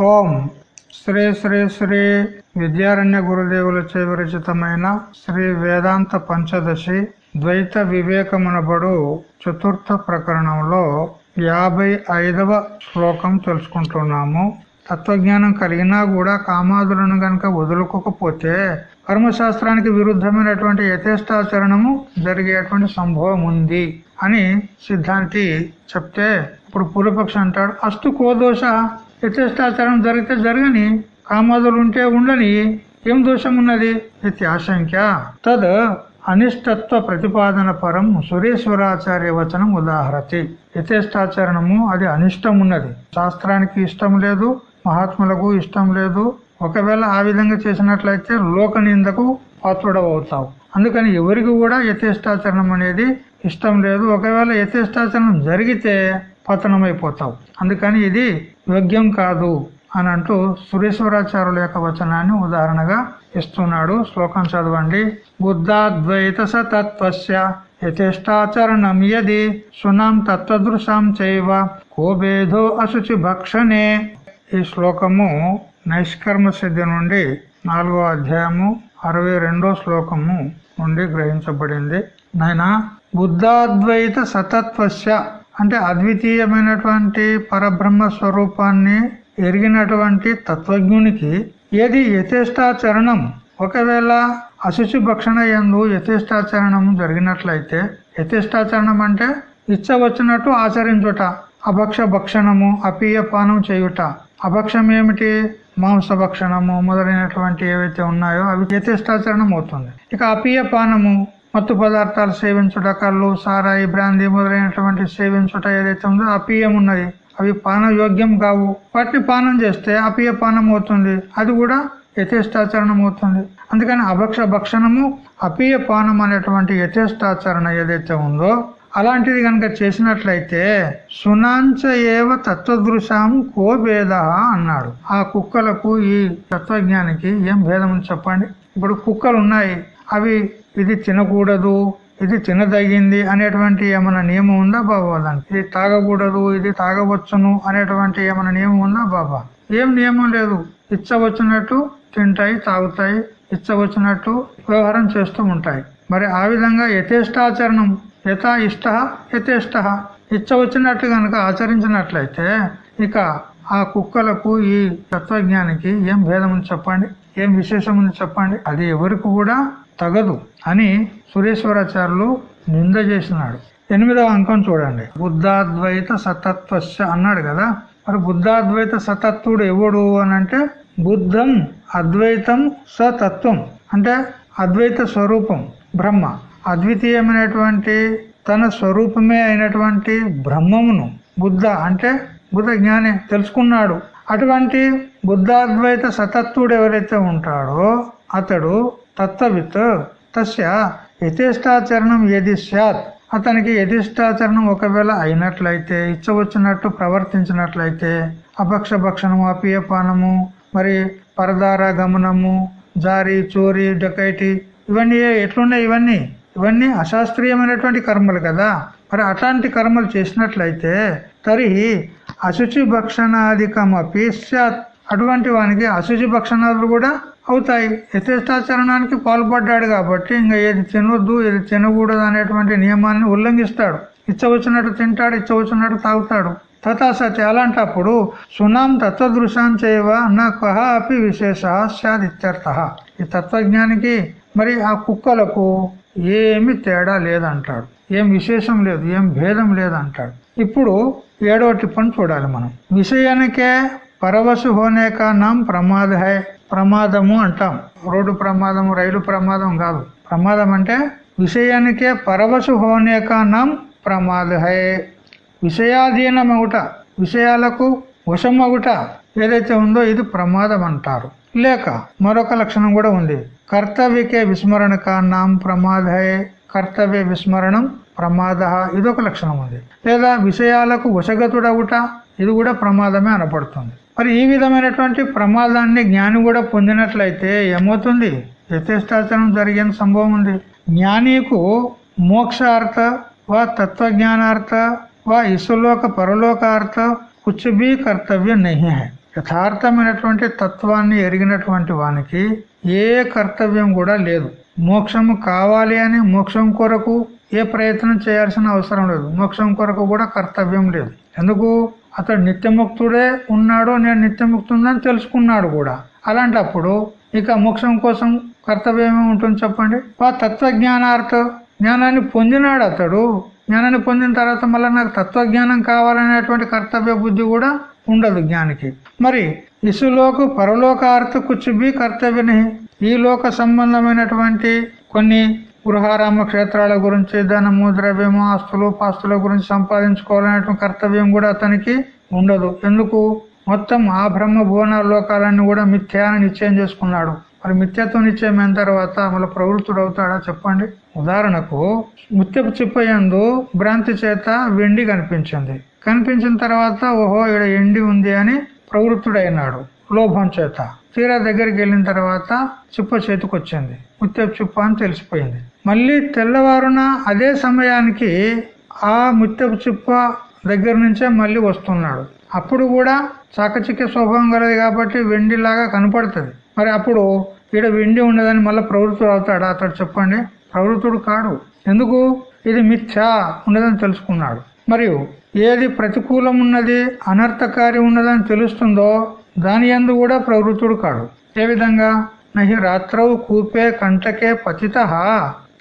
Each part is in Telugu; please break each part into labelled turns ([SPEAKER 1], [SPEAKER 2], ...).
[SPEAKER 1] ఓం శ్రీ శ్రీ శ్రీ విద్యారణ్య గురుదేవుల విరచితమైన శ్రీ వేదాంత పంచదశి ద్వైత వివేకమునబడు చతుర్థ ప్రకరణంలో యాభై ఐదవ శ్లోకం తెలుసుకుంటున్నాము. తత్వజ్ఞానం కలిగినా కూడా కామాదులను గనక వదులుకోకపోతే కర్మశాస్త్రానికి విరుద్ధమైనటువంటి యథేష్టాచరణము జరిగేటువంటి సంభవం ఉంది అని సిద్ధాంతి చెప్తే ఇప్పుడు పూర్వపక్షి అంటాడు అస్తు కోదోష యథేష్టాచరణం జరిగితే జరగని కామాదులు ఉంటే ఉండని ఏం దోషం ఉన్నది ఇది ఆశంక్య తద్ అనిష్టత్వ ప్రతిపాదన పరం సురేశ్వరాచార్య వచనం ఉదాహరతి. యథేష్టాచరణము అది అనిష్టం ఉన్నది శాస్త్రానికి ఇష్టం లేదు మహాత్ములకు ఇష్టం లేదు. ఒకవేళ ఆ విధంగా చేసినట్లయితే లోక నిందకు పాత్రుడవుతావు. అందుకని ఎవరికి కూడా యథేష్టాచరణం అనేది ఇష్టం లేదు. ఒకవేళ యథేష్టాచరణం జరిగితే పతనమైపోతావు. అందుకని ఇది యోగ్యం కాదు అని అంటూ సురేశ్వరాచార్యుల యొక్క వచనాన్ని ఉదాహరణగా ఇస్తున్నాడు. శ్లోకం చదవండి. బుద్ధాద్వైత సతత్వస్య యథేష్టాచరణం యది సునాం తత్వదృశాం చైవ కోబేధో అశుచి భక్షణే. ఈ శ్లోకము నైష్కర్మ సిద్ధి నుండి నాలుగో అధ్యాయము అరవై రెండో శ్లోకము నుండి గ్రహించబడింది. నాయన బుద్ధాద్వైత సతత్వస్య అంటే అద్వితీయమైనటువంటి పరబ్రహ్మ స్వరూపాన్ని ఎరిగినటువంటి తత్వజ్ఞునికి ఏది యథేష్టాచరణం? ఒకవేళ అశుచి భక్షణ ఎందు యథేష్టాచరణం జరిగినట్లయితే యథేష్టాచరణం అంటే ఇచ్చ వచ్చినట్టు ఆచరించుట అభక్ష భక్షణము అపీయ పానం చేయుట. అభక్షం ఏమిటి? మాంస భక్షణము మొదలైనటువంటి ఏవైతే ఉన్నాయో అవి యథేష్టాచరణం అవుతుంది. ఇక అపీయ పానము మత్తు పదార్థాలు సేవించుట కళ్ళు సారాయి బ్రాంది మొదలైనటువంటి సేవించుట ఏదైతే ఉందో అపీయం ఉన్నది. అవి పాన యోగ్యం కావు. వాటిని పానం చేస్తే అపీయ పానం అవుతుంది. అది కూడా యథేష్టాచరణం అవుతుంది అందుకని అభక్ష భక్షణము అపీయ పానం అనేటువంటి యథేష్టాచరణ ఏదైతే ఉందో అలాంటిది కనుక చేసినట్లయితే సునాంచ ఏవ తత్వదృశాం కో భేద అన్నాడు. ఆ కుక్కలకు ఈ తత్వజ్ఞానికి ఏం భేదం చెప్పండి? ఇప్పుడు కుక్కలు ఉన్నాయి. అవి ఇది తినకూడదు ఇది తినదగింది అనేటువంటి ఏమైనా నియమం ఉందా బాబా దానికి? ఇది తాగకూడదు ఇది తాగవచ్చును అనేటువంటి ఏమైనా నియమం ఉందా బాబా? ఏం నియమం లేదు. ఇచ్చ వచ్చినట్టు తింటాయి తాగుతాయి ఇచ్చ వచ్చినట్టు వ్యవహారం చేస్తూ ఉంటాయి. మరి ఆ విధంగా యథేష్టాచరణం యథా ఇష్ట యథేష్ట. ఇచ్చ వచ్చినట్టు కనుక ఆచరించినట్లయితే ఇక ఆ కుక్కలకు ఈ తత్వజ్ఞానికి ఏం భేదం చెప్పండి? ఏం విశేషం చెప్పండి? అది ఎవరికి కూడా తగదు అని సురేశ్వరాచార్యులు నింద చేసినాడు. ఎనిమిదవ అంకం చూడండి. బుద్ధాద్వైత సతత్వశ అన్నాడు కదా. మరి బుద్ధాద్వైత సతత్వుడు ఎవడు అని అంటే బుద్ధం అద్వైతం సతత్వం. అంటే అద్వైత స్వరూపం బ్రహ్మ. అద్వితీయమైనటువంటి తన స్వరూపమే అయినటువంటి బ్రహ్మమును బుద్ధ అంటే బుద్ధ జ్ఞాని తెలుసుకున్నాడు. అటువంటి బుద్ధాద్వైత సతత్వుడు ఎవరైతే ఉంటాడో అతడు తత్వవిత్ తస్య యథేష్టాచరణం ఏది సత్ అతనికి యథిష్టాచరణం ఒకవేళ అయినట్లయితే ఇచ్చవచ్చినట్టు ప్రవర్తించినట్లయితే అభక్ష భక్షణము అపీయపానము మరి పరదార గమనము జారి చోరీ డకైటి ఇవన్నీ ఎట్లున్నాయి ఇవన్నీ? ఇవన్నీ అశాస్త్రీయమైనటువంటి కర్మలు కదా. మరి అట్లాంటి కర్మలు చేసినట్లయితే తరిహి అశుచి భక్షణాధికం అపి సత్ అటువంటి వానికి అశుచి భక్షణాలు కూడా అవుతాయి. యథేష్టాచరణానికి పాల్పడ్డాడు కాబట్టి ఇంకా ఏది తినొద్దు ఏది తినకూడదు అనేటువంటి నియమాన్ని ఉల్లంఘిస్తాడు. ఇచ్చవచ్చినట్టు తింటాడు ఇచ్చవచ్చినట్టు తాగుతాడు. తథాసతి అలాంటప్పుడు సునాం తత్వదృశాం చేయవ నా కహ అపి విశేష సదిత్యర్థ ఈ తత్వజ్ఞానికి మరి ఆ కుక్కలకు ఏమి తేడా లేదంటాడు. ఏం విశేషం లేదు ఏం భేదం లేదంటాడు. ఇప్పుడు ఏడవ టిప్పని చూడాలి మనం. విషయానికే పరవశు హోనే కా నాం ప్రమాద హై. ప్రమాదము అంటాం. రోడ్డు ప్రమాదము రైలు ప్రమాదం కాదు. ప్రమాదం అంటే విషయానికే పరవశు హోనే ప్రమాదహే. నాం విషయాధీనమగుట విషయాలకు వశమగుట ఏదైతే ఉందో ఇది ప్రమాదం అంటారు. లేక మరొక లక్షణం కూడా ఉంది. కర్తవ్యకే విస్మరణ నాం ప్రమాదహే. కర్తవ్య విస్మరణం ప్రమాద ఇదొక లక్షణం ఉంది. లేదా విషయాలకు వశగతుడవుట ఇది కూడా ప్రమాదమే అనపడుతుంది మరి ఈ విధమైనటువంటి ప్రమాదాన్ని జ్ఞాని కూడా పొందినట్లయితే ఏమవుతుంది? యథేష్టాచరణం జరిగిన సంభవం ఉంది. జ్ఞానికు మోక్షార్థ వా తత్వజ్ఞానార్థ వా ఇసులోక పరలోకార్థ కుచుబీ కర్తవ్యం నహి యథార్థమైనటువంటి తత్వాన్ని ఎరిగినటువంటి వానికి ఏ కర్తవ్యం కూడా లేదు. మోక్షము కావాలి అని మోక్షం కొరకు ఏ ప్రయత్నం చేయాల్సిన అవసరం లేదు. మోక్షం కొరకు కూడా కర్తవ్యం లేదు. ఎందుకు? అతడు నిత్యముక్తుడే ఉన్నాడు నేను నిత్యముక్తుందని తెలుసుకున్నాడు కూడా. అలాంటప్పుడు ఇక మోక్షం కోసం కర్తవ్యం ఉంటుంది చెప్పండి? ఆ తత్వజ్ఞానార్థ జ్ఞానాన్ని పొందినాడు అతడు. జ్ఞానాన్ని పొందిన తర్వాత మళ్ళీ నాకు తత్వజ్ఞానం కావాలనేటువంటి కర్తవ్య బుద్ధి కూడా ఉండదు జ్ఞానికి. మరి ఇసులోకు పరలోకార్థ కుచ్చుబి కర్తవ్యని ఈ లోక సంబంధమైనటువంటి కొన్ని గృహారామ క్షేత్రాల గురించి ధనము ద్రవ్యము ఆస్తులు పాస్తుల గురించి సంపాదించుకోవాలనే కర్తవ్యం కూడా అతనికి ఉండదు. ఎందుకు? మొత్తం ఆ బ్రహ్మ భువన లోకాలన్నీ కూడా మిథ్యా అని నిశ్చయం చేసుకున్నాడు. మరి మిథ్యత్వం నిశ్చయం అయిన తర్వాత మళ్ళీ ప్రవృత్తుడు అవుతాడా? చెప్పండి. ఉదాహరణకు ముత్యపు చిప్పయందు భ్రాంతి చేత వెండి కనిపించింది. కనిపించిన తర్వాత ఓహో ఇక్కడ ఎండి ఉంది అని ప్రవృత్తుడైనాడు లోభం చేత. తీరా దగ్గరికి వెళ్ళిన తర్వాత చిప్ప చేతికి వచ్చింది ముత్యపు చిప్ప అని తెలిసిపోయింది. మళ్ళీ తెల్లవారున అదే సమయానికి ఆ ముత్యపు చిప్ప దగ్గర నుంచే మళ్ళీ వస్తున్నాడు. అప్పుడు కూడా చాకచిక్య స్వభావం కలది కాబట్టి వెండిలాగా కనపడుతుంది. మరి అప్పుడు ఈడ వెండి ఉండదని మళ్ళీ ప్రవృత్తుడు అవుతాడు? అతడు చెప్పండి. ప్రవృత్తుడు కాడు. ఎందుకు? ఇది మిథ్యా ఉండదని తెలుసుకున్నాడు. మరియు ఏది ప్రతికూలం ఉన్నది అనర్థకారి ఉన్నదని తెలుస్తుందో దాని ఎందు కూడా ప్రవృత్తుడు కాడు. ఏ విధంగా? నహి రాత్రవు కూపే కంటకే పతిత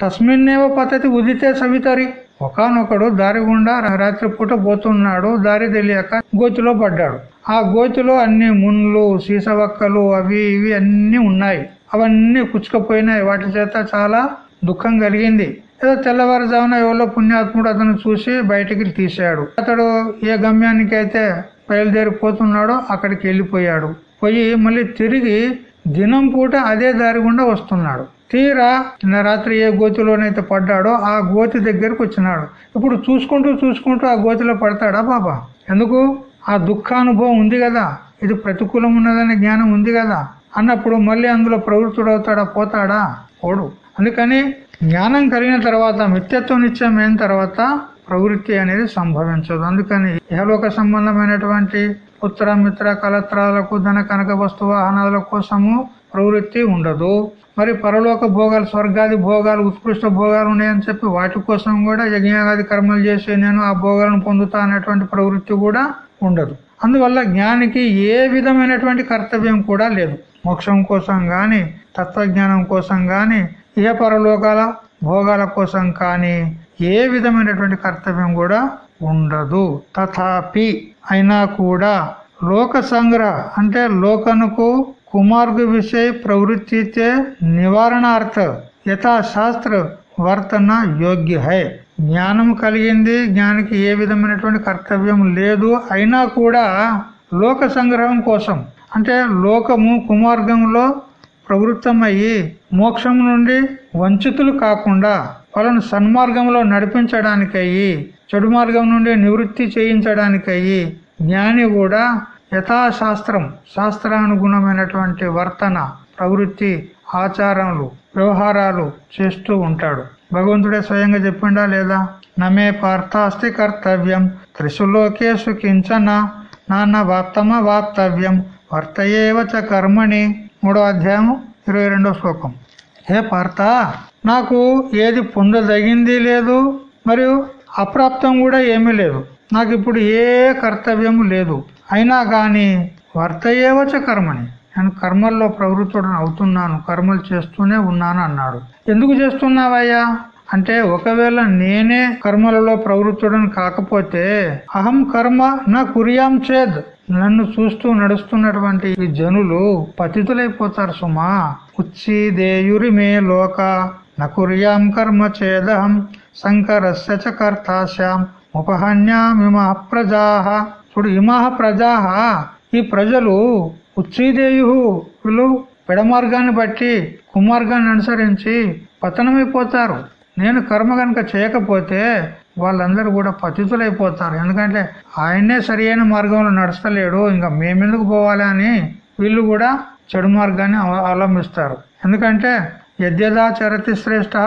[SPEAKER 1] తస్మిన్నేవ పద్ధతి ఉదితే సవితరి. ఒకనొకడు దారి గుండా రాత్రిపూట పోతున్నాడు దారి తెలియక గోతిలో పడ్డాడు. ఆ గోతిలో అన్ని మున్లు సీసవక్కలు అవి ఇవి అన్ని ఉన్నాయి. అవన్నీ కుచ్చుకుపోయినాయి. వాటి చేత చాలా దుఃఖం కలిగింది. ఏదో తెల్లవారుజామున ఎవరో పుణ్యాత్ముడు అతను చూసి బయటికి తీశాడు. అతడు ఏ గమ్యానికి అయితే బయలుదేరిపోతున్నాడో అక్కడికి వెళ్ళిపోయాడు. పోయి మళ్ళీ తిరిగి దినం పూట అదే దారి గుండా వస్తున్నాడు. తీరా నిన్న రాత్రి ఏ గోతిలోనైతే పడ్డాడో ఆ గోతి దగ్గరకు వచ్చినాడు. ఇప్పుడు చూసుకుంటూ చూసుకుంటూ ఆ గోతిలో పడతాడా బాబా? ఎందుకు? ఆ దుఃఖానుభవం ఉంది కదా. ఇది ప్రతికూలం ఉన్నదనే జ్ఞానం ఉంది కదా. అన్నప్పుడు మళ్ళీ అందులో ప్రవృత్తుడు అవుతాడా పోతాడా? పోడు. అందుకని జ్ఞానం కలిగిన తర్వాత మిత్యత్వం నిత్యం అయిన తర్వాత ప్రవృత్తి అనేది సంభవించదు. అందుకని ఏలోక సంబంధమైనటువంటి పుత్ర మిత్ర కలత్రాలకు ధన కనక వస్తు వాహనాల కోసము ప్రవృత్తి ఉండదు. మరి పరలోక భోగాలు స్వర్గాది భోగాలు ఉత్కృష్ట భోగాలు ఉన్నాయని చెప్పి వాటి కోసం కూడా యజ్ఞాగాది కర్మలు చేసి నేను ఆ భోగాలను పొందుతా అనేటువంటి ప్రవృత్తి కూడా ఉండదు. అందువల్ల జ్ఞానికి ఏ విధమైనటువంటి కర్తవ్యం కూడా లేదు. మోక్షం కోసం కానీ తత్వజ్ఞానం కోసం కానీ ఇహ పరలోకాల భోగాల కోసం కానీ ఏ విధమైనటువంటి కర్తవ్యం కూడా ఉండదు. తథాపి అయినా కూడా లోక సంగ్రహ అంటే లోకనుకు కుమార్గ విషయ ప్రవృత్తి నివారణార్థ యథాశాస్త్ర వర్తన యోగ్య హై జ్ఞానం కలిగింది జ్ఞానికి ఏ విధమైనటువంటి కర్తవ్యం లేదు అయినా కూడా లోక సంగ్రహం కోసం అంటే లోకము కుమార్గంలో ప్రవృత్తమయ్యి మోక్షం నుండి వంచితులు కాకుండా వాళ్ళను సన్మార్గంలో నడిపించడానికయ్యి చెడు మార్గం నుండి నివృత్తి చేయించడానికయ్యి జ్ఞాని కూడా యథాశాస్త్రం శాస్త్రానుగుణమైనటువంటి వర్తన ప్రవృత్తి ఆచారములు వ్యవహారాలు చేస్తూ ఉంటాడు. భగవంతుడే స్వయంగా చెప్పిండా లేదా? నమే పార్థాస్తి కర్తవ్యం త్రిశులోకేశు కించన నాన్న వాత్తమ వాత్తవ్యం వర్తయేవచ కర్మణి. మూడో అధ్యాయము ఇరవై రెండో శ్లోకం. హే పార్త నాకు ఏది పొందదగింది లేదు మరియు అప్రాప్తం కూడా ఏమీ లేదు. నాకు ఇప్పుడు ఏ కర్తవ్యము లేదు. అయినా కానీ వర్తయేవచ కర్మని. నేను కర్మల్లో ప్రవృత్తుడు అవుతున్నాను కర్మలు చేస్తూనే ఉన్నాను అన్నాడు. ఎందుకు చేస్తున్నావయ్యా? అంటే ఒకవేళ నేనే కర్మలలో ప్రవృత్తుడని కాకపోతే అహం కర్మ నా కురియాం చేద్. నన్ను చూస్తూ నడుస్తున్నటువంటి ఈ జనులు పతితులైపోతారు సుమా. ఉచ్చిదేయురి మే లోక. నకుర్యాం కర్మ చేదహం. శంకరస్య చ కర్తాశ్యాం. ఉపహన్యామిమ ప్రజాహ ఇప్పుడు ఇమహ ప్రజాహ ఈ ప్రజలు ఉచ్చిదేయు వీళ్ళు పెడమార్గాన్ని బట్టి కుమార్గాన్ని అనుసరించి పతనమైపోతారు. నేను కర్మ కనుక చేయకపోతే వాళ్ళందరూ కూడా పతితులైపోతారు. ఎందుకంటే ఆయనే సరియైన మార్గంలో నడుస్తలేడు ఇంకా మేమెందుకు పోవాలి అని వీళ్ళు కూడా చెడు మార్గాన్ని అవలంబిస్తారు. ఎందుకంటే యద్యదాచరతి శ్రేష్ట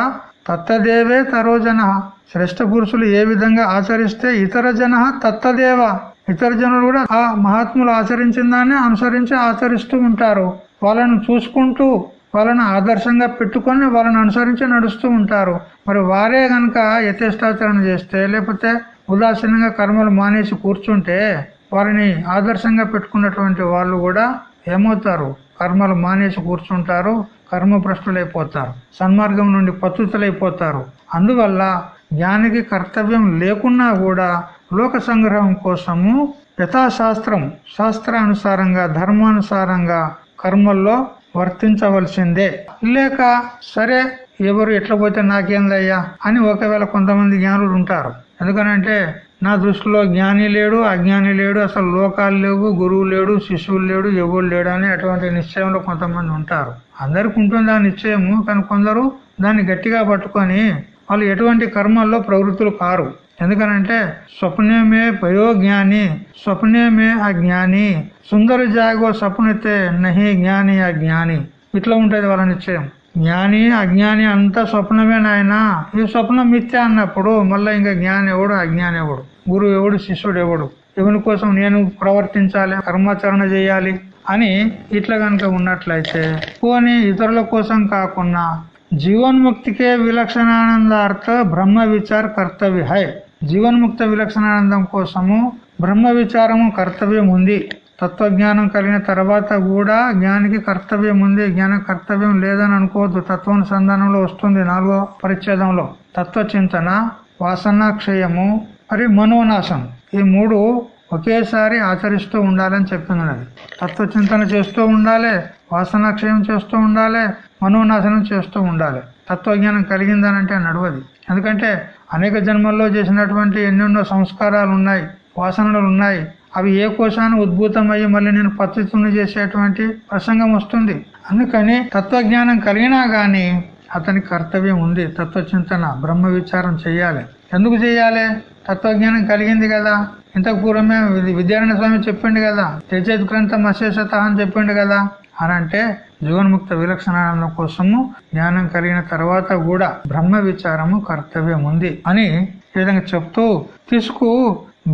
[SPEAKER 1] తత్తదేవే తరో జన. శ్రేష్ఠ పురుషులు ఏ విధంగా ఆచరిస్తే ఇతర జన తత్తదేవ. ఇతర జనులు కూడా ఆ మహాత్ములు ఆచరించిన దాన్ని అనుసరించి ఆచరిస్తూ ఉంటారు. వాళ్ళను చూసుకుంటూ వాళ్ళను ఆదర్శంగా పెట్టుకొని వాళ్ళని అనుసరించి నడుస్తూ ఉంటారు. మరి వారే గనక యథేష్టాచరణ చేస్తే లేకపోతే ఉదాసీనంగా కర్మలు మానేసి కూర్చుంటే వారిని ఆదర్శంగా పెట్టుకున్నటువంటి వాళ్ళు కూడా ఏమవుతారు? కర్మలు మానేసి కూర్చుంటారు కర్మ భ్రష్టులైపోతారు సన్మార్గం నుండి పతుతులైపోతారు. అందువల్ల జ్ఞానికి కర్తవ్యం లేకున్నా కూడా లోక సంగ్రహం కోసము యథాశాస్త్రం శాస్త్రానుసారంగా ధర్మానుసారంగా కర్మల్లో వర్తించవలసిందే. లేక సరే ఎవరు ఎట్లా పోతే నాకేందయ్యా? అని ఒకవేళ కొంతమంది జ్ఞానులు ఉంటారు. ఎందుకనంటే నా దృష్టిలో జ్ఞాని లేడు అజ్ఞాని లేడు అసలు లోకాలు లేవు గురువు లేడు శిశువులు లేడు ఎవరు లేడు అని అటువంటి నిశ్చయంలో కొంతమంది ఉంటారు. అందరికి ఉంటుంది ఆ నిశ్చయము? కానీ కొందరు దాన్ని గట్టిగా పట్టుకొని వాళ్ళు ఎటువంటి కర్మల్లో ప్రవృత్తులు కారు. ఎందుకనంటే స్వప్నమే పయోజ్ఞాని స్వప్నమే అజ్ఞాని సుందర జాగో స్వప్నతే నహి జ్ఞాని అజ్ఞాని. ఇట్లా ఉంటుంది వాళ్ళ నిశ్చయం. జ్ఞాని అజ్ఞాని అంతా స్వప్నమే నాయన. ఈ స్వప్నం మిథ్య అన్నప్పుడు మళ్ళీ ఇంకా జ్ఞాని ఎవడు అజ్ఞాని ఎవడు? గురువు ఎవడు శిష్యుడు ఎవడు? ఇవని కోసం నేను ప్రవర్తించాలి కర్మాచరణ చేయాలి అని ఇట్లా కనుక ఉన్నట్లయితే పోనీ ఇతరుల కోసం కాకుండా జీవన్ముక్తికే విలక్షణానందార్థ బ్రహ్మ విచార కర్తవ్య హై. జీవన్ముక్త విలక్షణానందం కోసము బ్రహ్మ విచారము కర్తవ్యం ఉంది. తత్వజ్ఞానం కలిగిన తర్వాత కూడా జ్ఞానికి కర్తవ్యం ఉంది. జ్ఞాన కర్తవ్యం లేదని అనుకోవద్దు. తత్వానుసంధానంలో వస్తుంది నాలుగో పరిచ్ఛేదంలో. తత్వ చింతన వాసనాక్షయము మరియు మనోనాశం. ఈ మూడు ఒకేసారి ఆచరిస్తూ ఉండాలని చెప్పింది అది తత్వచింతన చేస్తూ ఉండాలి వాసనాక్షయం చేస్తూ ఉండాలి మనోనాశనం చేస్తూ ఉండాలి. తత్వజ్ఞానం కలిగిందనంటే నడవది. ఎందుకంటే అనేక జన్మల్లో చేసినటువంటి ఎన్నెన్నో సంస్కారాలు ఉన్నాయి వాసనలు ఉన్నాయి అవి ఏ కోశాన్ని ఉద్భూతమయ్యి మళ్ళీ నేను పద్ధతులను చేసేటువంటి ప్రసంగం వస్తుంది. అందుకని తత్వజ్ఞానం కలిగినా గాని అతని కర్తవ్యం ఉంది. తత్వచింతన బ్రహ్మ విచారం చెయ్యాలి ఎందుకు చేయాలి? తత్వజ్ఞానం కలిగింది కదా. ఇంతకు పూర్వమే విద్యారాయణ స్వామి చెప్పిండు కదా తెజేత్ గ్రంథం అశేషత అని చెప్పిండు కదా. అని అంటే జీవన్ముక్త విలక్షణానందం కోసము జ్ఞానం కలిగిన తర్వాత కూడా బ్రహ్మ విచారము కర్తవ్యం ఉంది అని ఈ విధంగా చెప్తూ తీసుకు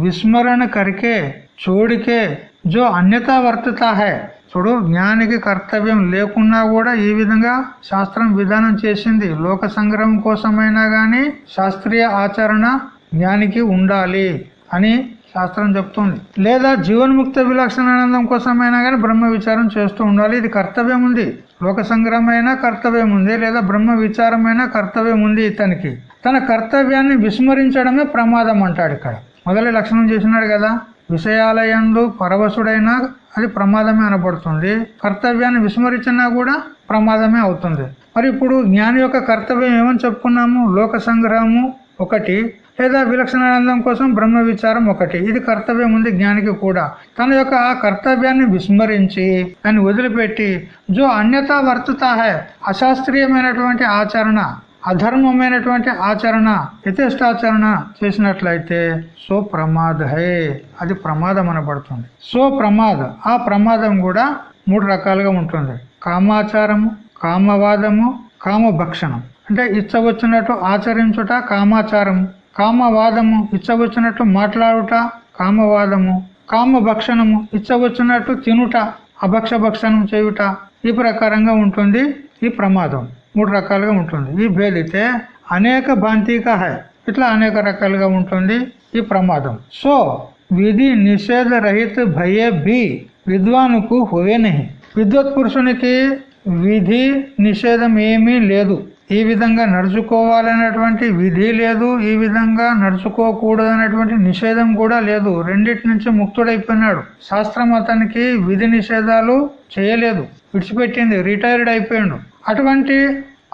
[SPEAKER 1] విస్మరణ కరికే చూడికే జో అన్యతా వర్తతా హై. చూడు జ్ఞానికి కర్తవ్యం లేకున్నా కూడా ఈ విధంగా శాస్త్రం విధానం చేసింది. లోక సంగ్రహం కోసమైనా గాని శాస్త్రీయ ఆచరణ జ్ఞానికి ఉండాలి అని శాస్త్రం చెప్తుంది. లేదా జీవన్ముక్త విలక్షణానందం కోసమైనా కానీ బ్రహ్మ విచారం చేస్తూ ఉండాలి. ఇది కర్తవ్యం ఉంది. లోక సంగ్రహమైన కర్తవ్యం ఉంది. లేదా బ్రహ్మ విచారమైన కర్తవ్యం ఉంది ఇతనికి. తన కర్తవ్యాన్ని విస్మరించడమే ప్రమాదం అంటాడు ఇక్కడ. మొదటి లక్షణం చేసినాడు కదా. విషయాలయందు పరవశుడైనా అది ప్రమాదమే అనబడుతుంది. కర్తవ్యాన్ని విస్మరించినా కూడా ప్రమాదమే అవుతుంది. మరి ఇప్పుడు జ్ఞాని యొక్క కర్తవ్యం ఏమని చెప్పుకున్నాము? లోక సంగ్రహము ఒకటి లేదా విలక్షణానందం కోసం బ్రహ్మ విచారం ఒకటి. ఇది కర్తవ్యం ఉంది జ్ఞానికి కూడా. తన యొక్క ఆ కర్తవ్యాన్ని విస్మరించి దాన్ని వదిలిపెట్టి జో అన్యతా వర్తుతా హై అశాస్త్రీయమైనటువంటి ఆచరణ అధర్మమైనటువంటి ఆచరణ యథేష్టాచరణ చేసినట్లయితే సో ప్రమాద హే అది ప్రమాదం అనబడుతుంది. సో ప్రమాద ఆ ప్రమాదం కూడా మూడు రకాలుగా ఉంటుంది. కామాచారము కామవాదము కామభక్షణం. అంటే ఇచ్చ వచ్చినట్టు ఆచరించుట కామాచారం కామవాదము ఇచ్చవచ్చినట్టు మాట్లాడుట కామవాదము కామ భక్షణము ఇచ్చవచ్చినట్టు తినుట అభక్ష భక్షణం చేయుట ఈ ప్రకారంగా ఉంటుంది ఈ ప్రమాదం. మూడు రకాలుగా ఉంటుంది. ఈ భేదితే అనేక భాంతిక హై. ఇట్లా అనేక రకాలుగా ఉంటుంది ఈ ప్రమాదం. సో విధి నిషేధ రహిత భయే బి విద్వానుకు హోవే నహి. విద్వత్ పురుషునికి విధి నిషేధం ఏమీ లేదు. ఈ విధంగా నడుచుకోవాలనేటువంటి విధి లేదు ఈ విధంగా నడుచుకోకూడదనేటువంటి నిషేధం కూడా లేదు. రెండిటి నుంచి ముక్తుడైపోయినాడు. శాస్త్రం అతనికి విధి నిషేధాలు చేయలేదు. విడిచిపెట్టింది రిటైర్డ్ అయిపోయాడు. అటువంటి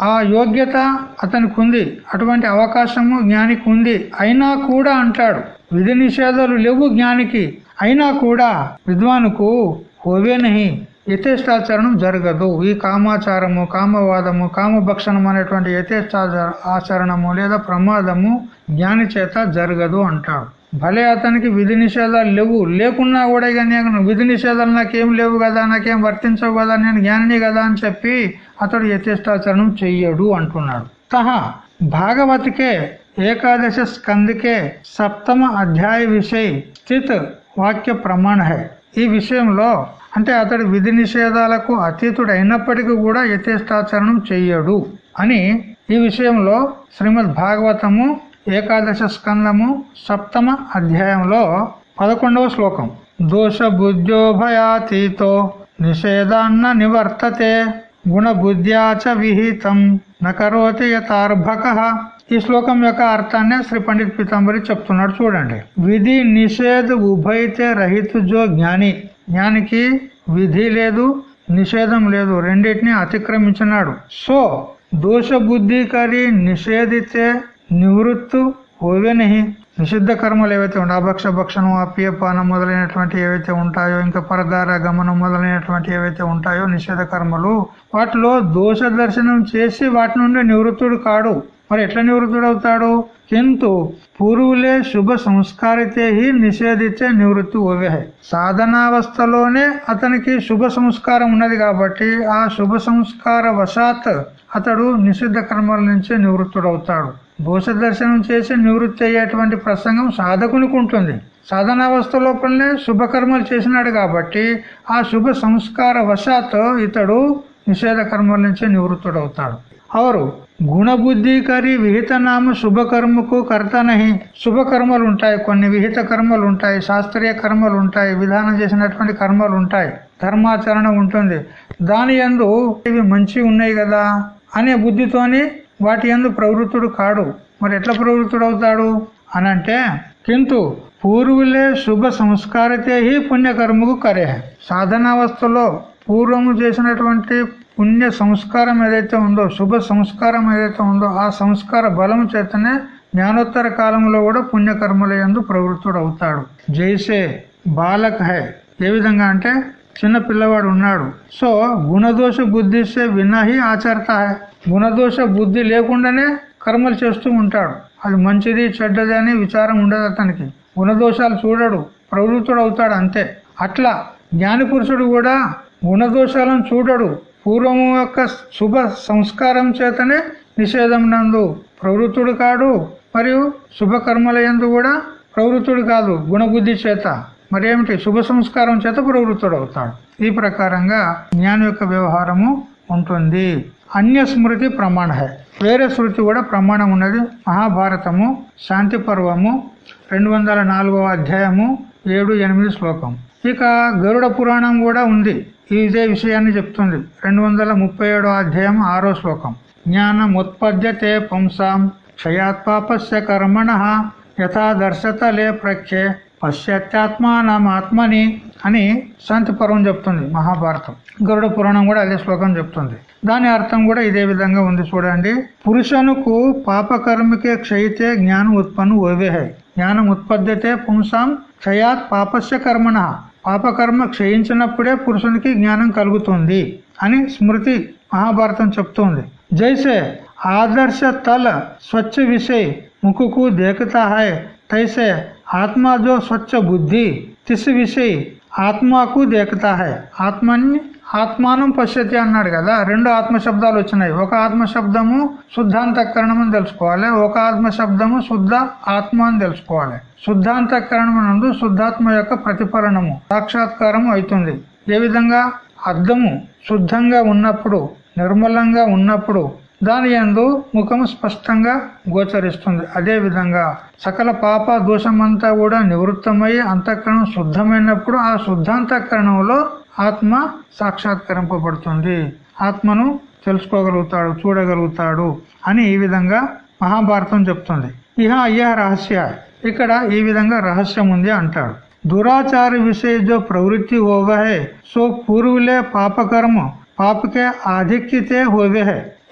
[SPEAKER 1] ఆ యోగ్యత అతనికి ఉంది అటువంటి అవకాశము జ్ఞానికి ఉంది అయినా కూడా అంటాడు విధి నిషేధాలు లేవు జ్ఞానికి. అయినా కూడా విద్వానుకు హోవేనహి యథేష్టాచరణం జరగదు. ఈ కామాచారము కామవాదము కామభక్షణం అనేటువంటి యథేష్టాచార ఆచరణము లేదా ప్రమాదము జ్ఞాని చేత జరగదు అంటాడు. భలే అతనికి విధి నిషేధాలు లేవు. లేకున్నా కూడా ఇక నేను విధి నిషేధాలు నాకేం లేవు కదా నాకేం వర్తించవు కదా నేను జ్ఞానిని కదా అని చెప్పి అతడు యథేష్టాచరణం చెయ్యడు అంటున్నాడు. తహా భాగవతికే ఏకాదశ స్కందికే సప్తమ అధ్యాయ విషయ స్థిత్ వాక్య ప్రమాణ హై ఈ విషయంలో అంటే అతడు విధి నిషేధాలకు అతీతుడు అయినప్పటికీ కూడా యథేష్టాచరణం చెయ్యడు అని ఈ విషయంలో శ్రీమద్ భాగవతము ఏకాదశ స్కందము సప్తమ అధ్యాయంలో పదకొండవ శ్లోకం. దోష బుద్ధ్యోభయాతీతో నిషేధాన్న నివర్తతే గుణ బుద్ధ్యాచ విహితం నకరోతి యథార్భక. ఈ శ్లోకం యొక్క అర్థాన్ని శ్రీ పండిత్ పీతాంబరి చెప్తున్నాడు చూడండి. విధి నిషేధ ఉభయతే రహితు జో జ్ఞాని. జ్ఞానికి విధి లేదు నిషేధం లేదు రెండింటిని అతిక్రమించినాడు. సో దోష బుద్ధికరి నిషేధితే నివృత్తు ఓవెనహి నిషిద్ధ కర్మలు ఏవైతే ఉంటాయో అభక్ష భక్షణం అప్యపానం మొదలైనటువంటి ఏవైతే ఉంటాయో ఇంకా పరదార గమనం మొదలైనటువంటి ఏవైతే ఉంటాయో నిషేధ కర్మలు వాటిలో దోష దర్శనం చేసి వాటి నుండి నివృత్తుడు కాడు. మరి ఎట్లా నివృత్తుడు అవుతాడు కింటు పూర్వులే శుభ సంస్కారితే హి నిషేధించే నివృత్తి ఓవే సాధనావస్థలోనే అతనికి శుభ సంస్కారం ఉన్నది కాబట్టి ఆ శుభ సంస్కార వశాత్ అతడు నిషిద్ధ కర్మల నుంచి నివృత్తుడవుతాడు దోష దర్శనం చేసి నివృత్తి అయ్యేటువంటి ప్రసంగం సాధకునికి ఉంటుంది సాధనావస్థ లోపలనే శుభకర్మలు చేసినాడు కాబట్టి ఆ శుభ సంస్కార వశాత్ ఇతడు నిషేధ కర్మల నుంచి నివృత్తుడవుతాడు అవరు గుణబుద్ధికరి విహిత నామ శుభకర్మకు కర్త నహి. శుభకర్మలు ఉంటాయి కొన్ని విహిత కర్మలు ఉంటాయి శాస్త్రీయ కర్మలు ఉంటాయి విధానం చేసినటువంటి కర్మలు ఉంటాయి ధర్మాచరణ ఉంటుంది. దాని ఎందు ఇవి మంచి ఉన్నాయి కదా అనే బుద్ధితోని వాటి ఎందు ప్రవృత్తుడు కాడు. మరి ఎట్లా ప్రవృత్తుడు అవుతాడు అనంటే కింటు పూర్వులే శుభ సంస్కారతే పుణ్యకర్మకు కరే. సాధనావస్థలో పూర్వము చేసినటువంటి పుణ్య సంస్కారం ఏదైతే ఉందో శుభ సంస్కారం ఏదైతే ఉందో ఆ సంస్కార బలం చేతనే జ్ఞానోత్తర కాలంలో కూడా పుణ్యకర్మల ఎందు ప్రవృత్తుడు అవుతాడు. జైసే బాలక్ హై. ఏ విధంగా అంటే చిన్న పిల్లవాడు ఉన్నాడు. So గుణదోష బుద్ధిస్తే వినహి ఆచరత high. గుణదోష బుద్ధి లేకుండానే కర్మలు చేస్తూ ఉంటాడు. అది మంచిది చెడ్డది అని విచారం ఉండదు అతనికి. గుణదోషాలు చూడడు ప్రవృత్తుడు అవుతాడు అంతే. అట్లా జ్ఞాని పురుషుడు కూడా గుణదోషాలను చూడడు పూర్వము యొక్క శుభ సంస్కారం చేతనే నిషేధం నందు ప్రవృత్తుడు కాడు మరియు శుభకర్మల ఎందు కూడా ప్రవృత్తుడు కాదు గుణబుద్ధి చేత. మరి ఏమిటి? శుభ సంస్కారం చేత ప్రవృత్తుడు అవుతాడు. ఈ ప్రకారంగా జ్ఞాన యొక్క వ్యవహారము ఉంటుంది. అన్య స్మృతి ప్రమాణ వేరే స్మృతి కూడా ప్రమాణం ఉన్నది. మహాభారతము శాంతి పర్వము రెండు వందల నాలుగవ అధ్యాయము ఏడు ఎనిమిది శ్లోకం. ఇక గరుడ పురాణం కూడా ఉంది. ఇదే విషయాన్ని చెప్తుంది. రెండు వందల ముప్పై ఏడో అధ్యాయం ఆరో శ్లోకం. జ్ఞానం ఉత్పద్యతే పుంసాం క్షయాత్పాపస్య కర్మణ యథాదర్శతలే ప్రఖ్యే పశ్చాత్మానమాత్మని అని శాంతి పర్వం చెప్తుంది మహాభారతం. గరుడ పురాణం కూడా అదే శ్లోకం చెప్తుంది. దాని అర్థం కూడా ఇదే విధంగా ఉంది చూడండి. పురుషనుకు పాపకర్మకే క్షయితే జ్ఞానం ఉత్పన్ను ఓవే జ్ఞానం ఉత్పద్యతే పుంసాం క్షయాత్ పాపస్య కర్మణ. పాపకర్మ క్షయించినప్పుడే పురుషునికి జ్ఞానం కలుగుతుంది అని స్మృతి మహాభారతం చెప్తుంది. జైసే ఆదర్శ తల స్వచ్ఛ విషయ ముక్కుకు దేఖతా తైసే ఆత్మాజో స్వచ్ఛ బుద్ధి తిసి విషయ ఆత్మకు దేఖతా హై ఆత్మని ఆత్మానం పశ్యతి అన్నాడు కదా రెండు ఆత్మ శబ్దాలు వచ్చినాయి. ఒక ఆత్మ శబ్దము శుద్ధాంతకరణం అని తెలుసుకోవాలి ఒక ఆత్మ శబ్దము శుద్ధ ఆత్మ అని తెలుసుకోవాలి. శుద్ధాంతకరణం నందు శుద్ధాత్మ యొక్క ప్రతిఫలనము సాక్షాత్కారము అవుతుంది. ఏ విధంగా? అర్థము శుద్ధంగా ఉన్నప్పుడు నిర్మలంగా ఉన్నప్పుడు దాని ఎందు ముఖము స్పష్టంగా గోచరిస్తుంది. అదే విధంగా సకల పాప దోషమంతా కూడా నివృత్తమై అంతఃకరణం శుద్ధమైనప్పుడు ఆ శుద్ధాంతఃకరణంలో ఆత్మ సాక్షాత్కరింపబడుతుంది. ఆత్మను తెలుసుకోగలుగుతాడు చూడగలుగుతాడు అని ఈ విధంగా మహాభారతం చెప్తుంది. ఇహ అయ్య రహస్య. ఇక్కడ ఈ విధంగా రహస్యం ఉంది అంటాడు. దురాచార విషయ జో ప్రవృత్తి ఓవహే. సో పూర్వులే పాపకర్మ పాపకే ఆధిక్యతే హోవే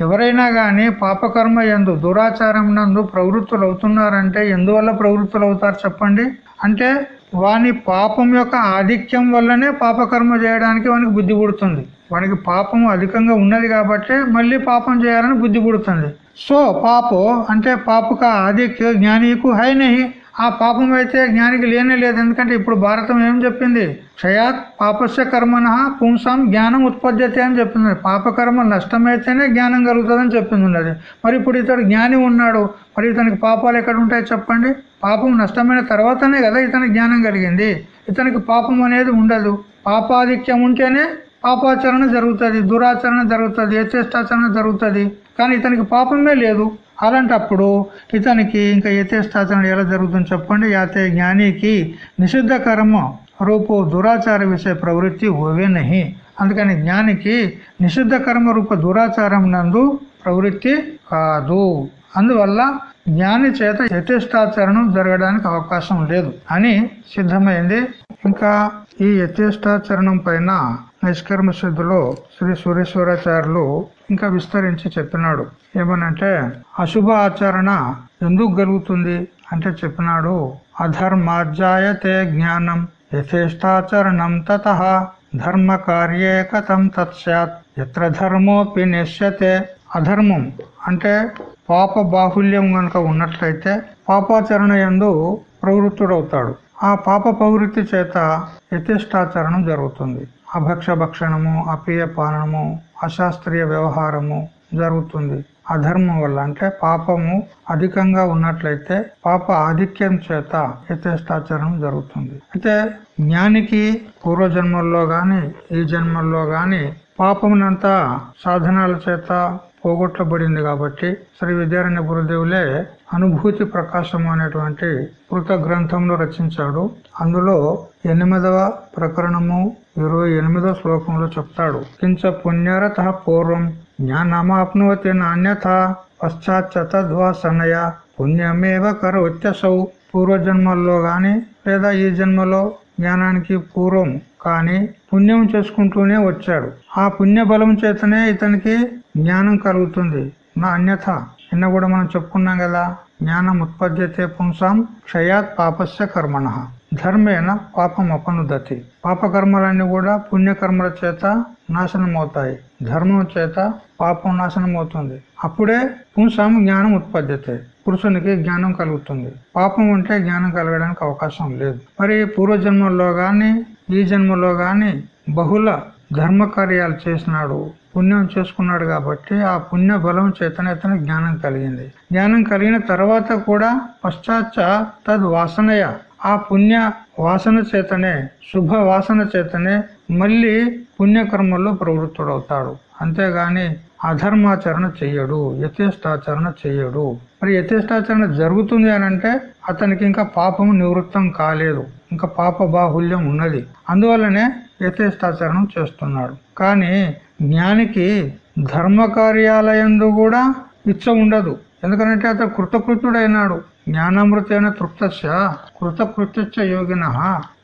[SPEAKER 1] ఎవరైనా గాని పాపకర్మ ఎందు దురాచారం నందు ప్రవృత్తులు అవుతున్నారంటే ఎందువల్ల ప్రవృత్తులు అవుతారు చెప్పండి? అంటే వాని పాపం యొక్క ఆధిక్యం వల్లనే పాపకర్మ చేయడానికి వానికి బుద్ధి పుడుతుంది. వానికి పాపం అధికంగా ఉన్నది కాబట్టి మళ్ళీ పాపం చేయాలని బుద్ధి పుడుతుంది. సో పాపో అంటే పాపక ఆధిక్య జ్ఞానికు హైనహి. ఆ పాపం అయితే జ్ఞానికి లేనే లేదు. ఎందుకంటే ఇప్పుడు భారతం ఏం చెప్పింది? క్షయాత్ పాపస్య కర్మన పుంసాం జ్ఞానం ఉత్పద్యతే అని చెప్పింది. పాపకర్మ నష్టమైతేనే జ్ఞానం కలుగుతుందని చెప్పింది ఉన్నది. మరి ఇప్పుడు ఇతడు జ్ఞాని ఉన్నాడు. మరి ఇతనికి పాపాలు ఎక్కడ ఉంటాయి చెప్పండి? పాపం నష్టమైన తర్వాతనే కదా ఇతనికి జ్ఞానం కలిగింది. ఇతనికి పాపం అనేది ఉండదు. పాపాధిక్యం ఉంటేనే పాపాచరణ జరుగుతుంది. దురాచరణ జరుగుతుంది. యథేష్టాచరణ జరుగుతుంది. కానీ ఇతనికి పాపమే లేదు. అలాంటప్పుడు ఇతనికి ఇంకా యథేష్టాచరణ ఎలా జరుగుతుంది చెప్పండి. యాతే జ్ఞానికి నిషిద్ధ కర్మ రూపు దురాచార విషయ ప్రవృత్తి ఓవే నహి. అందుకని జ్ఞానికి నిషిద్ధ కర్మ రూప దురాచారం నందు ప్రవృత్తి కాదు. అందువల్ల జ్ఞాని చేత యథేష్టాచరణం జరగడానికి అవకాశం లేదు అని సిద్ధమైంది. ఇంకా ఈ యథేష్టాచరణం పైన నిష్కర్మ శుద్ధిలో శ్రీ సూర్యేశ్వరాచార్యులు ఇంకా విస్తరించి చెప్పినాడు. ఏమనంటే అశుభ ఆచరణ ఎందుకు కలుగుతుంది అంటే చెప్పినాడు అధర్మార్జాయతే జ్ఞానం యథేష్టాచరణం తత ధర్మ కార్యే కథం తత్స్యాత్ ఎత్ర ధర్మోపి నిశ్యతే అధర్మం. అంటే పాప బాహుల్యం గనక ఉన్నట్లయితే పాపాచరణ ఎందు ప్రవృత్తుడవుతాడు. ఆ పాప ప్రవృత్తి చేత యథేష్టాచరణం జరుగుతుంది. అభక్ష భక్షణము అపేయ పానము అశాస్త్రీయ వ్యవహారము జరుగుతుంది. అధర్మం వల్ల అంటే పాపము అధికంగా ఉన్నట్లయితే పాప ఆధిక్యం చేత యథేష్టాచరణం జరుగుతుంది. అయితే జ్ఞానికి పూర్వజన్మల్లో గాని ఈ జన్మల్లో గాని పాపమునంతా సాధనాల చేత పోగొట్టబడింది కాబట్టి శ్రీ విద్యారణ్య గురుదేవులే అనుభూతి ప్రకాశం అనేటువంటి కృత గ్రంథంలో రచించాడు. అందులో ఎనిమిదవ ప్రకరణము ఇరవై ఎనిమిదవ శ్లోకంలో చెప్తాడు. కించ పుణ్యరత పూర్వం జ్ఞానమాప్నోతి నాణ్యత పశ్చాత్తద్వాసనయ పుణ్యమేవ కరోత్యసౌ. పూర్వజన్మల్లో గాని లేదా ఈ జన్మలో జ్ఞానానికి పూర్వం కానీ పుణ్యం చేసుకుంటూనే వచ్చాడు. ఆ పుణ్య బలం చేతనే ఇతనికి జ్ఞానం కలుగుతుంది. నా అన్యథ నిన్న కూడా మనం చెప్పుకున్నాం కదా జ్ఞానం ఉత్పద్యతే పుంసాం క్షయాత్ పాపస్య కర్మణ ధర్మేన పాపం అపనుదతి పాపకర్మలన్నీ కూడా పుణ్యకర్మల చేత నాశనం అవుతాయి ధర్మం చేత పాపం నాశనం అవుతుంది అప్పుడే పుంసాం జ్ఞానం ఉత్పద్యతే। పురుషునికి జ్ఞానం కలుగుతుంది। పాపం ఉంటే జ్ఞానం కలగడానికి అవకాశం లేదు। మరి పూర్వజన్మల్లో గాని ఈ జన్మలో గాని బహుళ ధర్మ కార్యాలు చేసినాడు పుణ్యం చేసుకున్నాడు కాబట్టి ఆ పుణ్య బలం చేతనే అతను జ్ఞానం కలిగింది. జ్ఞానం కలిగిన తర్వాత కూడా పశ్చాత్త తద్ వాసనయ. ఆ పుణ్య వాసన చేతనే శుభ వాసన చేతనే మళ్ళీ పుణ్యకర్మల్లో ప్రవృత్తుడవుతాడు. అంతేగాని అధర్మాచరణ చెయ్యడు యథేష్టాచరణ చెయ్యడు మరి యథేష్టాచరణ జరుగుతుంది అని అంటే అతనికి ఇంకా పాపం నివృత్తం కాలేదు ఇంకా పాప బాహుల్యం ఉన్నది. అందువల్లనే యథేష్టాచరణం చేస్తున్నాడు. కానీ జ్ఞానికి ధర్మ కార్యాలయందు కూడా ఇచ్చ ఉండదు. ఎందుకంటే అతను కృతకృత్యుడైనాడు. జ్ఞానామృతైన తృప్తస్య కృతకృత్యచ్చ యోగిన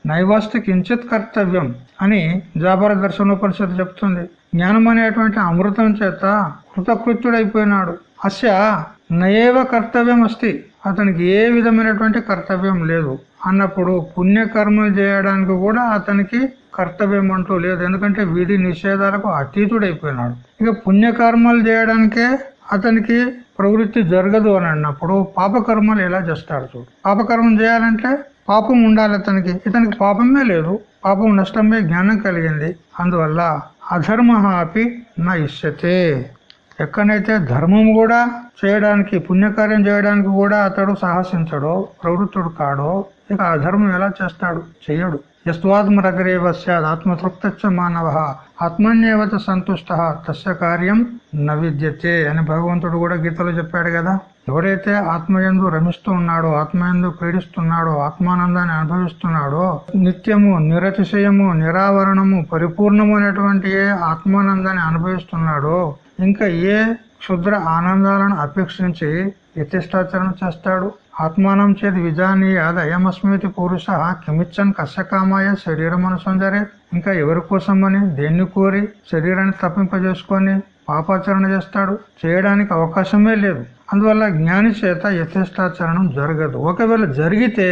[SPEAKER 1] నైవాస్తి కించిత్ కర్తవ్యం అని జాబర దర్శనోపనిషత్తు చెప్తుంది. జ్ఞానం అనేటువంటి అమృతం చేత కృతకృత్యుడైపోయినాడు. అస్య నయేవ కర్తవ్యం అస్తి అతనికి ఏ విధమైనటువంటి కర్తవ్యం లేదు. అన్నప్పుడు పుణ్యకర్మలు చేయడానికి కూడా అతనికి కర్తవ్యం అంటూ లేదు. ఎందుకంటే విధి నిషేధాలకు అతీతుడైపోయినాడు. ఇక పుణ్యకర్మలు చేయడానికే అతనికి ప్రవృత్తి జరగదు అని అన్నప్పుడు పాపకర్మలు ఎలా చేస్తాడు చూడు. పాపకర్మం చేయాలంటే పాపం ఉండాలి అతనికి. ఇతనికి పాపమే లేదు. పాపం నష్టమే జ్ఞానం కలిగింది. అందువల్ల అధర్మ అపి నా ఇష్యతే ఎక్కడైతే ధర్మం కూడా చేయడానికి పుణ్యకార్యం చేయడానికి కూడా అతడు సాహసించడో ప్రవృత్తుడు కాడో ఇక అధర్మం ఎలా చేస్తాడు? చెయ్యడు. యస్వాత్మరగరేవ సద్ ఆత్మతృప్త మానవ. ఆత్మన్యేవత సంతుష్ట. తస్య కార్యం నవిద్యతే అని భగవంతుడు కూడా గీతలో చెప్పాడు కదా. ఎవరైతే ఆత్మయందు రమిస్తూ ఉన్నాడో ఆత్మయందు క్రీడిస్తున్నాడో ఆత్మానందాన్ని అనుభవిస్తున్నాడో నిత్యము నిరతిశయము నిరావరణము పరిపూర్ణము అనేటువంటి ఏ ఆత్మానందాన్ని అనుభవిస్తున్నాడో ఇంకా ఏ క్షుద్ర ఆనందాలను అపేక్షించి యథిష్టాచరణ చేస్తాడు. ఆత్మానం చేతి విజానీయాద అయమస్మృతి పురుష కిమిచ్చన్ కష్టకామాయ శరీరం అనుసంజరే ఇంకా ఎవరి కోసమని దేన్ని కోరి శరీరాన్ని తప్పింపజేసుకొని పాపాచరణ చేస్తాడు. చేయడానికి అవకాశమే లేదు. అందువల్ల జ్ఞాని చేత యథేష్టాచరణం జరగదు. ఒకవేళ జరిగితే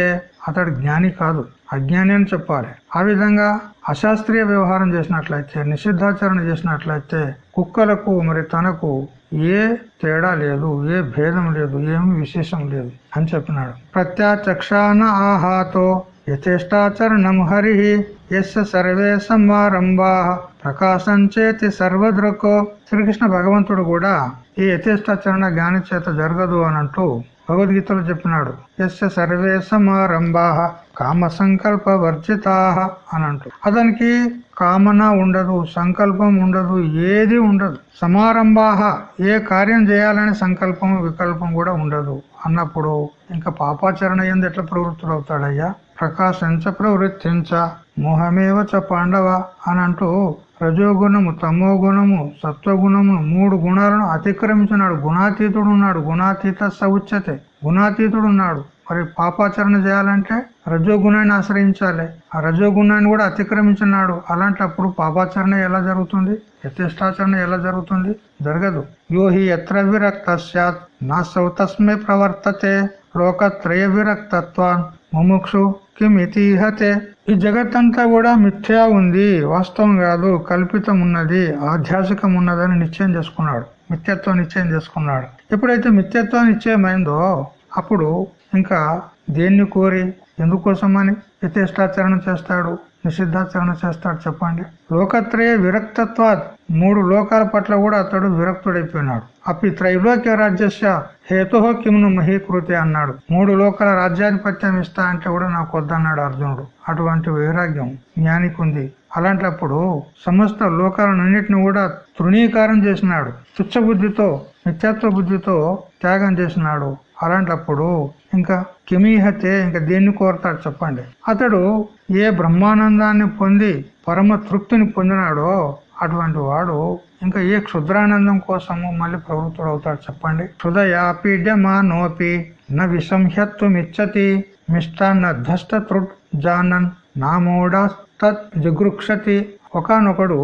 [SPEAKER 1] అతడు జ్ఞాని కాదు అజ్ఞాని అని చెప్పాలి. ఆ విధంగా అశాస్త్రీయ వ్యవహారం చేసినట్లయితే నిషిద్ధాచరణ చేసినట్లయితే కుక్కలకు మరి తనకు ఏ తేడా లేదు ఏ భేదం లేదు ఏమి విశేషం లేదు అని చెప్పినాడు. ప్రత్యాచక్షాన ఆహాతో యథేష్టాచరణం హరి ఎస్ సర్వే సమారంభా ప్రకాశం చేతి సర్వదృకో. శ్రీకృష్ణ భగవంతుడు కూడా ఈ యథేష్టాచరణ జ్ఞాని చేత జరగదు అనంటూ భగవద్గీతలు భగవద్గీతలో చెప్పినాడు. ఎస్ సర్వే సమారంభా కామ సంకల్ప వర్జితా అనంటూ. అతనికి కామన ఉండదు సంకల్పం ఉండదు ఏది ఉండదు. సమారంభాహ ఏ కార్యం చేయాలనే సంకల్పం వికల్పం కూడా ఉండదు. అన్నప్పుడు ఇంకా పాపాచరణ ఎందు ఎట్లా ప్రవృత్తుడవుతాడయ్యా? ప్రకాశించ ప్రవృత్తించ మోహమేవ చ పాండవ అని అంటూ రజోగుణము తమో గుణము సత్వగుణము మూడు గుణాలను అతిక్రమించినాడు. గుణాతీతుడు ఉన్నాడు. గుణాతీత సౌచ్యతే గుణాతీతుడు ఉన్నాడు. మరి పాపాచరణ చేయాలంటే రజోగుణాన్ని ఆశ్రయించాలి. ఆ రజోగుణాన్ని కూడా అతిక్రమించినాడు. అలాంటప్పుడు పాపాచరణ ఎలా జరుగుతుంది? యథేష్టాచరణ ఎలా జరుగుతుంది? జరగదు. యోహి ఎత్ర విరక్త సత్. నా సౌతస్మే ప్రవర్తతే. లోకత్రయ విరక్తత్వాన్. ముముక్షు కిమితిహతే ఈ జగత్తంతా కూడా మిథ్యా ఉంది. వాస్తవం కాదు కల్పితం ఉన్నది ఆధ్యాసికం ఉన్నదని నిశ్చయం చేసుకున్నాడు. మిథ్యత్వం నిశ్చయం చేసుకున్నాడు. ఎప్పుడైతే మిథ్యత్వం నిశ్చయమైందో అప్పుడు ఇంకా దేన్ని కోరి ఎందుకోసమని యథేష్టాచరణ చేస్తాడు? నిషిద్ధాచరణ చేస్తాడు చెప్పండి. లోకత్రయ విరక్తత్వాత్ మూడు లోకాల పట్ల కూడా అతడు విరక్తుడైపోయినాడు. అప్పి త్రైలోక్య రాజ్యస్య హేతు కిమ్ను మహీకృతి అన్నాడు. మూడు లోకాల రాజ్యాధిపత్యం ఇస్తా అంటే కూడా నాకు వద్దన్నాడు అర్జునుడు. అటువంటి వైరాగ్యం జ్ఞానికి ఉంది అలాంటప్పుడు సమస్త లోకాలన్నింటిని కూడా తృణీకారం చేసినాడు. తుచ్చ బుద్ధితో నిత్యత్వ బుద్ధితో త్యాగం చేసినాడు. అలాంటప్పుడు ఇంకా కిమీహతే ఇంకా దేన్ని కోరతాడు చెప్పండి. అతడు ఏ బ్రహ్మానందాన్ని పొంది పరమ తృప్తిని పొందినాడో అటువంటి వాడు ఇంకా ఏ క్షుద్రానందం కోసము మళ్ళీ ప్రవృత్తుడు అవుతాడు చెప్పండి. క్షుదయాపీడ్యమానోపి న విషంహత్వమిచ్చతి మిష్టాన్న ధష్ట తృట్ జానన్ నామోడా తత్ జిగృక్షతి ఒకనొకడు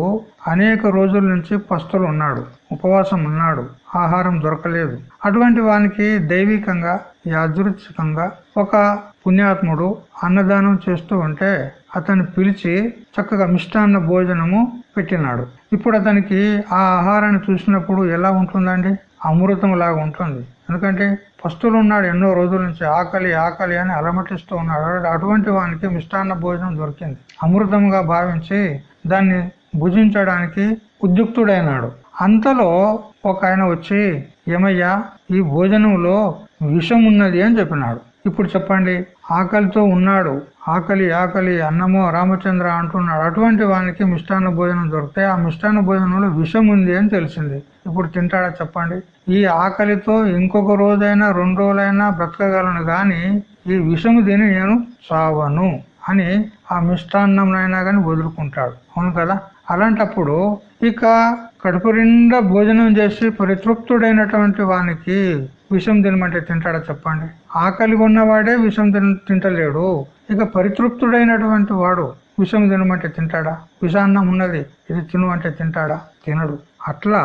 [SPEAKER 1] అనేక రోజుల నుంచి పస్తులు ఉన్నాడు ఉపవాసం ఉన్నాడు ఆహారం దొరకలేదు. అటువంటి వానికి దైవికంగా యాదృచ్ఛికంగా ఒక పుణ్యాత్ముడు అన్నదానం చేస్తూ ఉంటే అతను పిలిచి చక్కగా మిష్టాన్న భోజనము పెట్టినాడు. ఇప్పుడు అతనికి ఆ ఆహారాన్ని చూసినప్పుడు ఎలా ఉంటుందండి? అమృతం లాగా ఉంటుంది. ఎందుకంటే పస్తులు ఉన్నాడు ఎన్నో రోజుల నుంచి ఆకలి ఆకలి అని అలమటిస్తూ ఉన్నాడు. అటువంటి వానికి మిష్టాన్న భోజనం దొరికింది. అమృతంగా భావించి దాన్ని భుజించడానికి ఉద్యుక్తుడైనాడు. అంతలో ఒక ఆయన వచ్చి ఏమయ్యా ఈ భోజనంలో విషం ఉన్నది అని చెప్పినాడు. ఇప్పుడు చెప్పండి ఆకలితో ఉన్నాడు. ఆకలి ఆకలి అన్నమో రామచంద్ర అంటున్నాడు. అటువంటి వానికి మిష్టాన్న భోజనం దొరికితే ఆ మిష్టాన్న భోజనంలో విషం ఉంది అని తెలిసింది. ఇప్పుడు తింటాడా చెప్పండి? ఈ ఆకలితో ఇంకొక రోజైనా రెండు రోజులైనా బ్రతకగలను గాని ఈ విషము తిని నేను చావను అని ఆ మిష్టాన్నంనైనా కానీ వదులుకుంటాడు. అవును కదా? అలాంటప్పుడు ఇక కడుపు నిండా భోజనం చేసి పరితృప్తుడైనటువంటి వానికి విషం తినమంటే తింటాడా చెప్పండి? ఆకలి ఉన్నవాడే విషం తింటలేడు. ఇక పరితృప్తుడైనటువంటి వాడు విషం తినమంటే తింటాడా? విషాన్నం ఉన్నది ఇది తిను అంటే తింటాడా? తినడు. అట్లా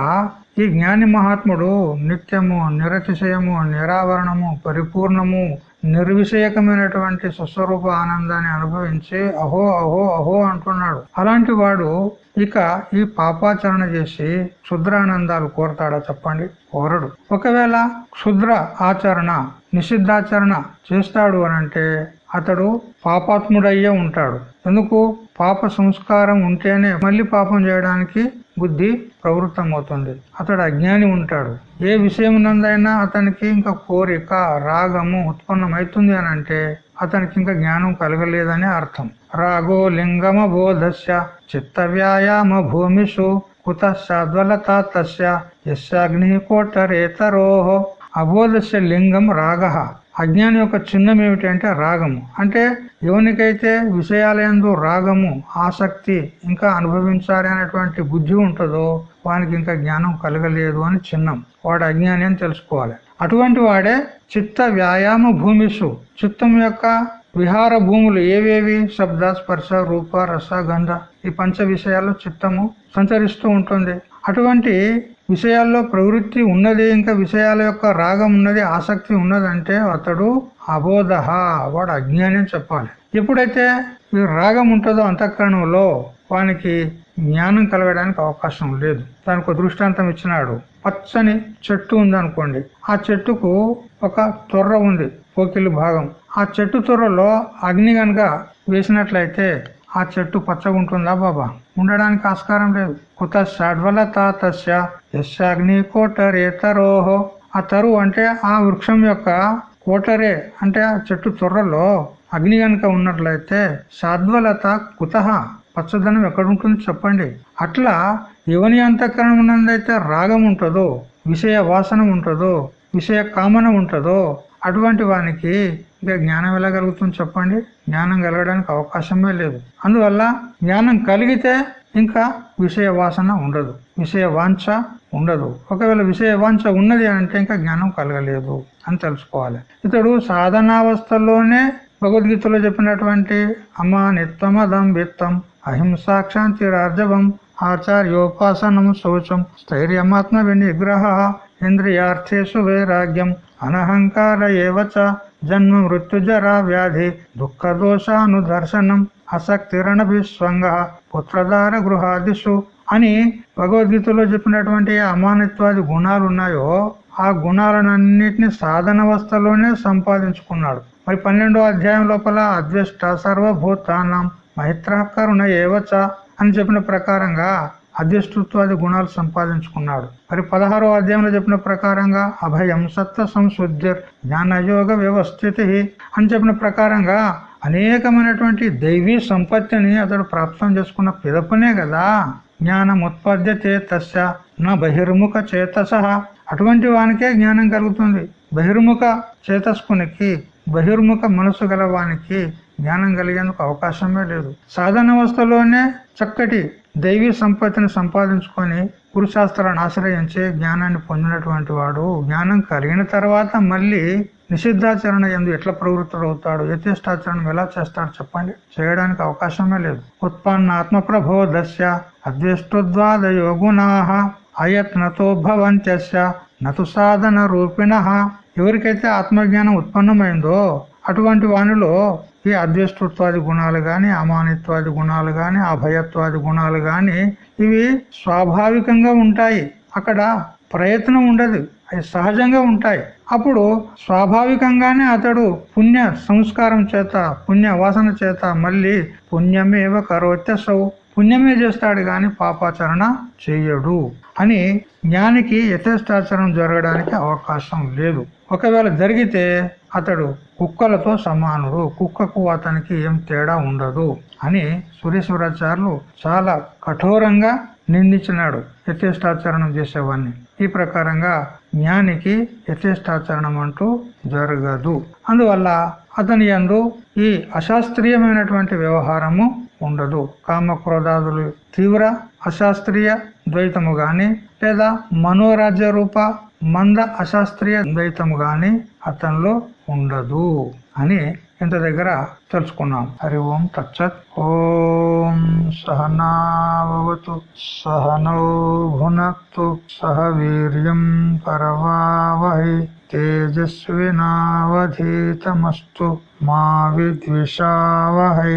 [SPEAKER 1] ఈ జ్ఞాని మహాత్ముడు నిత్యము నిరతిశయము నిరావరణము పరిపూర్ణము నిర్విషయకమైనటువంటి స్వస్వరూప ఆనందాన్ని అనుభవించి అహో అహో అహో అంటున్నాడు. అలాంటి వాడు ఇక ఈ పాపాచరణ చేసి క్షుద్రానందాలు కోరతాడా చెప్పండి? కోరడు. ఒకవేళ క్షుద్ర ఆచరణ నిషిద్ధాచరణ చేస్తాడు అనంటే అతడు పాపాత్ముడయ్యే ఉంటాడు. ఎందుకు? పాప సంస్కారం ఉంటేనే మళ్ళీ పాపం చేయడానికి బుద్ధి ప్రవృత్తమవుతుంది. అతడు అజ్ఞాని ఉంటాడు. ఏ విషయం నందైనా అతనికి ఇంకా కోరిక రాగము ఉత్పన్నమవుతుంది అని అంటే అతనికి ఇంకా జ్ఞానం కలగలేదని అర్థం. రాగో లింగమ బోధస్య చిత్త వ్యాయామ భూమిషు కుత సద్వలత తస్య యస్యాగ్ని కోటరేతరోహో అబోధస్య లింగం రాగ. అజ్ఞాని యొక్క చిహ్నం ఏమిటంటే రాగము. అంటే ఎవనికైతే విషయాలందు రాగము ఆసక్తి ఇంకా అనుభవించాలి అనేటువంటి బుద్ధి ఉంటుందో వానికి ఇంకా జ్ఞానం కలగలేదు అని చిహ్నం. వాడు అజ్ఞాని అని తెలుసుకోవాలి. అటువంటి వాడే చిత్త వ్యాయామ భూమిసు చిత్తం యొక్క విహార భూములు ఏవేవి? శబ్ద స్పర్శ రూప రస గంధ. ఈ పంచ విషయాల్లో చిత్తము సంచరిస్తూ ఉంటుంది. అటువంటి విషయాల్లో ప్రవృత్తి ఉన్నది ఇంకా విషయాల యొక్క రాగం ఉన్నది ఆసక్తి ఉన్నదంటే అతడు అబోధ వాడు అజ్ఞాని చెప్పాలి. ఎప్పుడైతే ఈ రాగం ఉంటుందో అంతఃకరణంలో వానికి జ్ఞానం కలగడానికి అవకాశం లేదు. దానికి దృష్టాంతం ఇచ్చినాడు. పచ్చని చెట్టు ఉందనుకోండి ఆ చెట్టుకు ఒక తొర్ర ఉంది పోకిలు భాగం. ఆ చెట్టు తొర్రలో అగ్ని గనక వేసినట్లయితే ఆ చెట్టు పచ్చగా ఉంటుందా బాబా? ఉండడానికి ఆస్కారం లేదు. కుత షడ్వలత తస్య కోటరే కోటరేతరోహో ఆ తరువు అంటే ఆ వృక్షం యొక్క కోటరే అంటే ఆ చెట్టు తొర్రలో అగ్ని కనుక ఉన్నట్లయితే సాధ్వలత కుత. పచ్చదనం ఎక్కడుంటుంది చెప్పండి? అట్లా యువని అంతఃకరణం ఉన్నదైతే రాగం ఉంటుందో విషయ వాసన ఉంటుందో విషయ కామన ఉంటుందో అటువంటి వానికి ఇంకా జ్ఞానం ఎలా కలుగుతుంది చెప్పండి. జ్ఞానం కలగడానికి అవకాశమే లేదు. అందువల్ల జ్ఞానం కలిగితే ఇంకా విషయ వాసన ఉండదు. విషయ వాంఛ ఉండదు. ఒకవేళ విషయ వాంఛ ఉన్నది అంటే ఇంకా జ్ఞానం కలగలేదు అని తెలుసుకోవాలి. ఇతడు సాధనావస్థలోనే భగవద్గీతలో చెప్పినటువంటి అమానిత్వమదం విత్తం అహింసాక్షాంతి రాజవం ఆచార్యోపాసనం శౌచం స్థైర్యమాత్మ వినిగ్రహ ఇంద్రియార్థేషు వైరాగ్యం అనహంకార ఏవచ జన్మ మృత్యుజరా వ్యాధి దుఃఖ దోషానుదర్శనం అసక్తిరణభిస్వంగ పుత్రధార గృహాదిషు అని భగవద్గీతలో చెప్పినటువంటి అమానిత్వాది గుణాలు ఉన్నాయో ఆ గుణాలన్నింటినీ సాధనవస్థలోనే సంపాదించుకున్నాడు. మరి పన్నెండో అధ్యాయం లోపల అద్వేష్ట సర్వభూతానం మైత్రాకరుణ ఏవచ అని చెప్పిన ప్రకారంగా అధ్యష్టత్వాది గుణాలు సంపాదించుకున్నాడు. మరి పదహారో అధ్యాయంలో చెప్పిన ప్రకారంగా అభయం సత్వ సంశుద్ధి జ్ఞానయోగ వ్యవస్థితి అని చెప్పిన ప్రకారంగా అనేకమైనటువంటి దైవీ సంపత్తిని అతడు ప్రాప్తం చేసుకున్న పిదపనే కదా. జ్ఞానం ఉత్పద్యతే తస్య నా బహిర్ముఖ చేతస. అటువంటి వానికే జ్ఞానం కలుగుతుంది. బహిర్ముఖ చేతస్కునికి బహిర్ముఖ మనసు గల వానికి జ్ఞానం కలిగేందుకు అవకాశమే లేదు. సాధనావస్థలోనే చక్కటి దైవీ సంపత్తిని సంపాదించుకొని గురుశాస్త్రాన్ని ఆశ్రయించి జ్ఞానాన్ని పొందినటువంటి వాడు జ్ఞానం కలిగిన తర్వాత మళ్ళీ నిషిద్ధాచరణ ఎందు ఎట్లా ప్రవృత్తుడు అవుతాడు ఎలా చేస్తాడు చెప్పండి. చేయడానికి అవకాశమే లేదు. ఉత్పన్న ఆత్మ దశ అద్వేష్టుద్వాదయో గుణాహ అయత్నతో భవంత్యస్య నతు సాధన రూపిణ. ఎవరికైతే ఆత్మజ్ఞానం ఉత్పన్నమైందో అటువంటి వానిలో ఈ అద్వేష్టత్వాది గుణాలు గాని అమానిత్వాది గుణాలు గాని అభయత్వాది గుణాలు గాని ఇవి స్వాభావికంగా ఉంటాయి. అక్కడ ప్రయత్నం ఉండదు. అవి సహజంగా ఉంటాయి. అప్పుడు స్వాభావికంగానే అతడు పుణ్య సంస్కారం చేత పుణ్య వాసన చేత మళ్ళీ పుణ్యమేవ కరోత్యసౌ. పుణ్యమే చేస్తాడు కానీ పాపాచరణ చేయడు అని జ్ఞానికి యథేష్టాచరణ జరగడానికి అవకాశం లేదు. ఒకవేళ జరిగితే అతడు కుక్కలతో సమానుడు. కుక్కకు అతనికి ఏం తేడా ఉండదు అని సురేశ్వరాచార్యులు చాలా కఠోరంగా నిందించినాడు యథేష్టాచరణం చేసేవాడిని ఈ ప్రకారంగా జ్ఞానికి యథేష్టాచరణం అంటూ జరగదు. అందువల్ల అతని యందు ఈ అశాస్త్రీయమైనటువంటి వ్యవహారము ఉండదు. కామక్రోధాదులు తీవ్ర అశాస్త్రీయ ద్వైతము గాని లేదా మనోరాజ్య రూప మంద అశాస్త్రీయ ద్వైతము గాని అతనిలో ఉండదు అని ఇంత దగ్గర తెలుసుకున్నాం. హరి ఓం తచ్చత్ ఓం సహనావతు సహనౌ భునక్తు. సహ వీర్యం పరవావహి. తేజస్వినావధీతమస్తు. మా విద్విషావహై.